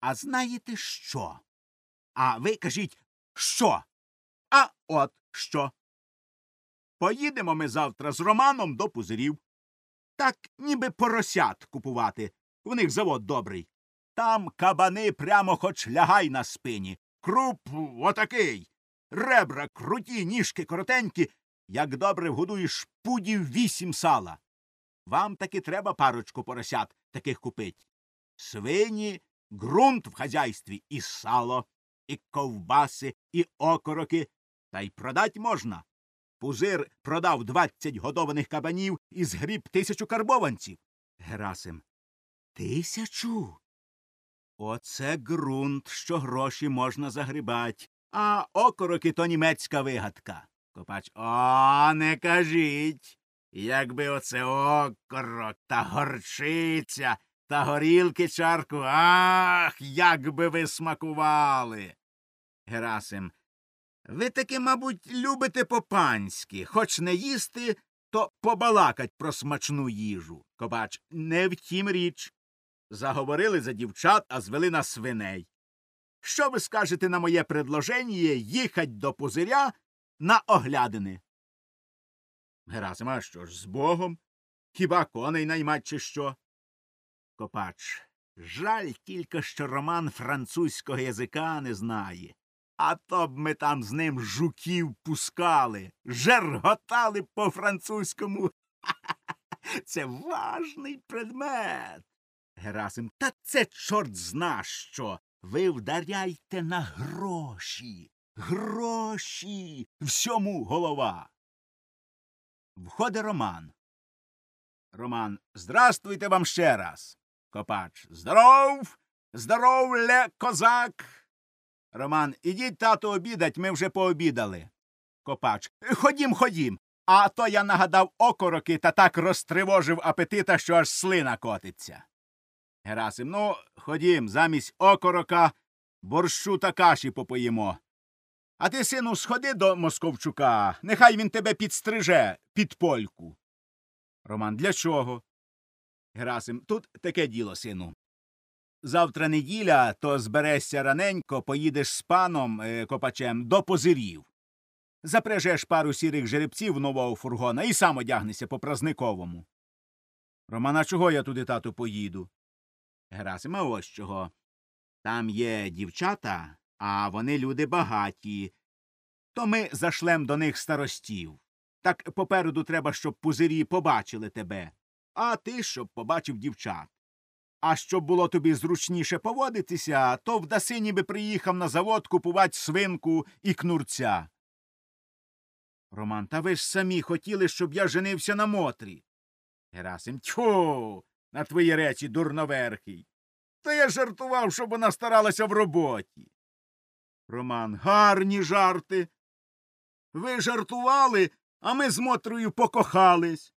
А знаєте що? А ви кажіть, що? А от що? Поїдемо ми завтра з Романом до пузирів. Так ніби поросят купувати. У них завод добрий. Там кабани прямо хоч лягай на спині. Круп отакий. Ребра круті, ніжки коротенькі. Як добре вгодуєш пудів вісім сала. Вам таки треба парочку поросят таких купить. Свині, ґрунт в хазяйстві і сало, і ковбаси, і окороки, та й продать можна. Пузир продав двадцять годованих кабанів і згріб тисячу карбованців. Герасим. Тисячу. Оце ґрунт, що гроші можна загрібать, а окороки то німецька вигадка. Копач. О, не кажіть. Якби оце окорок та горчиця та горілки чарку. Ах, як би ви смакували. Герасим. Ви таки, мабуть, любите по-панськи, хоч не їсти, то побалакать про смачну їжу. Кобач, не втім річ. Заговорили за дівчат, а звели на свиней. Що ви скажете на моє предложення їхать до пузиря на оглядини? Герасим, а що ж, з Богом? Хіба коней наймать, чи що? Копач. Жаль тільки, що роман французького язика не знає. А то б ми там з ним жуків пускали, жерготали по французькому. Це важний предмет. Герасим, та це чорт зна що. Ви вдаряйте на гроші. Гроші. Всьому голова. Входить Роман. Роман. Здравствуйте вам ще раз. Копач. Здоров. Здоров, ле козак. Роман. Ідіть, тату, обідать, ми вже пообідали. Копач. Ходім, ходім. А то я нагадав окороки та так розтривожив апетита, що аж слина котиться. Герасим. Ну, ходім, замість окорока борщу та каші попоїмо. А ти, сину, сходи до Московчука, нехай він тебе підстриже під польку. Роман. Для чого? Герасим. Тут таке діло, сину. Завтра неділя, то зберешся раненько, поїдеш з паном е, копачем до позирів. Запряжеш пару сірих жеребців нового фургона і сам одягнешся по празниковому. Романа, чого я туди, тату, поїду? Герасим, а ось чого. Там є дівчата, а вони люди багаті. То ми зашлем до них старостів. Так попереду треба, щоб пузирі побачили тебе, а ти щоб побачив дівчат. А щоб було тобі зручніше поводитися, то вдаси ніби приїхав на завод купувати свинку і кнурця. Роман, та ви ж самі хотіли, щоб я женився на Мотрі. Герасим. Тьфу, на твої речі, дурноверхий. Та я жартував, щоб вона старалася в роботі. Роман. Гарні жарти. Ви жартували, а ми з Мотрою покохались.